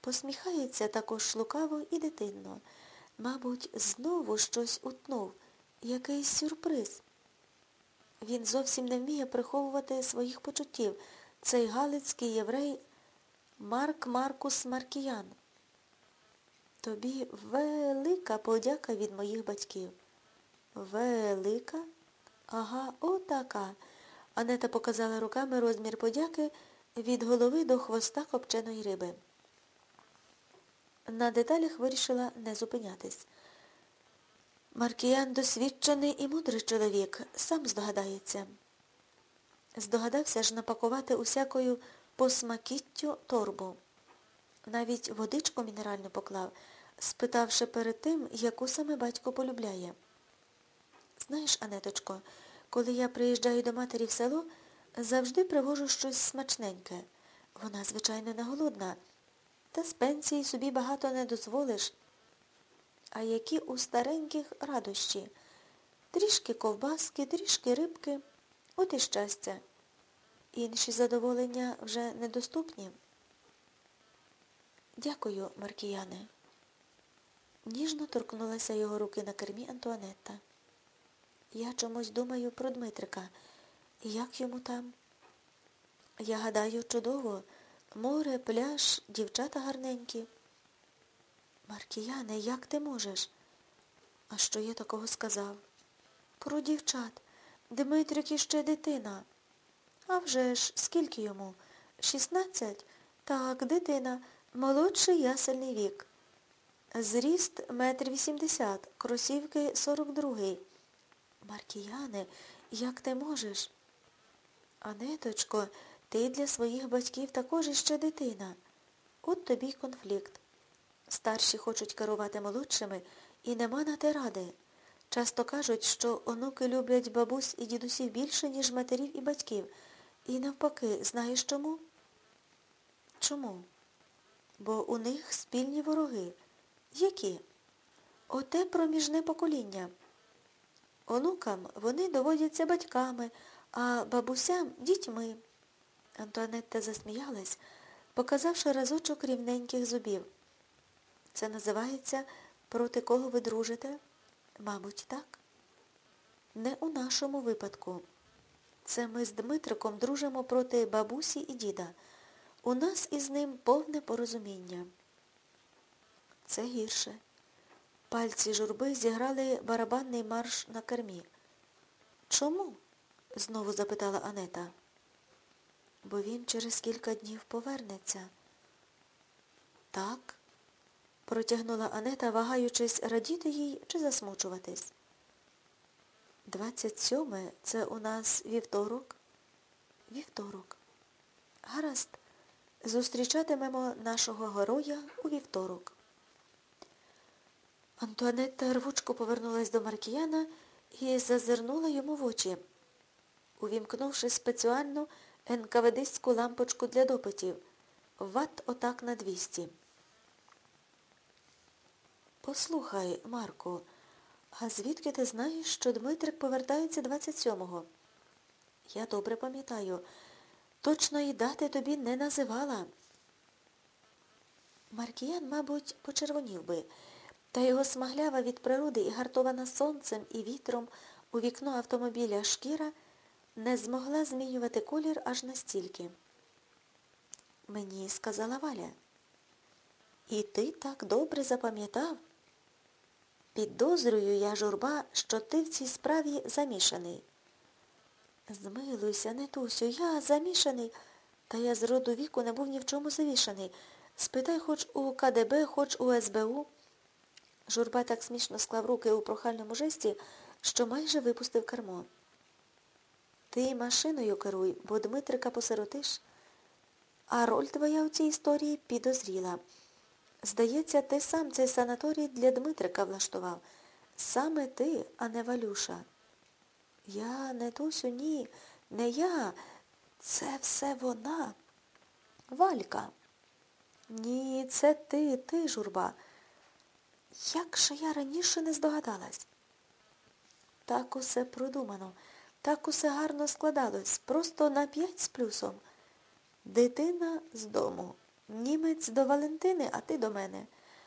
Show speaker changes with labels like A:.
A: Посміхається також лукаво і дитинно. Мабуть, знову щось утнув, якийсь сюрприз. Він зовсім не вміє приховувати своїх почуттів. Цей галицький єврей Марк Маркус Маркіян. Тобі велика подяка від моїх батьків. Велика? Ага, отака. Анета показала руками розмір подяки від голови до хвоста копченої риби. На деталях вирішила не зупинятись. Маркіян досвідчений і мудрий чоловік, сам здогадається. Здогадався ж напакувати усякою посмакіттю торбу. Навіть водичку мінеральну поклав, спитавши перед тим, яку саме батько полюбляє. Знаєш, Анеточко, коли я приїжджаю до матері в село, завжди привожу щось смачненьке. Вона, звичайно, не голодна, та з пенсії собі багато не дозволиш. А які у стареньких радощі. Трішки ковбаски, трішки рибки, от і щастя. Інші задоволення вже недоступні. Дякую, Маркіяне. Ніжно торкнулася його руки на кермі Антуанетта. Я чомусь думаю про Дмитрика. Як йому там? Я гадаю, чудово. Море, пляж, дівчата гарненькі. Маркіяне, як ти можеш? А що я такого сказав? Про дівчат. Дмитрик іще дитина. А вже ж, скільки йому? Шістнадцять? Так, дитина, молодший ясельний вік. Зріст метр вісімдесят, кросівки сорок другий. Маркіяне, як ти можеш? Анеточко, ти для своїх батьків також іще дитина. От тобі й конфлікт. Старші хочуть керувати молодшими і нема на те ради. Часто кажуть, що онуки люблять бабусь і дідусів більше, ніж матерів і батьків. І навпаки, знаєш чому? Чому? Бо у них спільні вороги. Які? Оте проміжне покоління. Онукам вони доводяться батьками, а бабусям дітьми. Антуанетта засміялась, показавши разочок рівненьких зубів. Це називається проти кого ви дружите? Мабуть, так? Не у нашому випадку. Це ми з Дмитриком дружимо проти бабусі і діда. У нас із ним повне порозуміння. Це гірше. Пальці журби зіграли барабанний марш на кермі. Чому? знову запитала Анета. Бо він через кілька днів повернеться. Так, протягнула Анета, вагаючись, радіти їй чи засмучуватись. Двадцять сьоме це у нас вівторок. Вівторок. Гаразд, зустрічатимемо нашого героя у вівторок. Антуанетта рвучко повернулась до Маркіяна і зазирнула йому в очі, увімкнувши спеціальну НКВДську лампочку для допитів. Ват отак на двісті. Послухай, Марко, а звідки ти знаєш, що Дмитрик повертається 27-го? Я добре пам'ятаю. Точної дати тобі не називала. Маркіян, мабуть, почервонів би, та його смаглява від природи і гартована сонцем і вітром у вікно автомобіля шкіра не змогла змінювати колір аж настільки. Мені сказала Валя. І ти так добре запам'ятав? Підозрюю я, журба, що ти в цій справі замішаний. Змилуйся, Нетусю, я замішаний, та я з роду віку не був ні в чому завішаний. Спитай хоч у КДБ, хоч у СБУ. Журба так смішно склав руки у прохальному жесті, що майже випустив кермо. Ти машиною керуй, бо Дмитрика посиротиш. А роль твоя у цій історії підозріла. Здається, ти сам цей санаторій для Дмитрика влаштував. Саме ти, а не Валюша. Я, не Тусю, ні, не я. Це все вона. Валька. Ні, це ти, ти, журба. Як же я раніше не здогадалась? Так усе продумано, так усе гарно складалось, просто на п'ять з плюсом. Дитина з дому. Німець до Валентини, а ти до мене.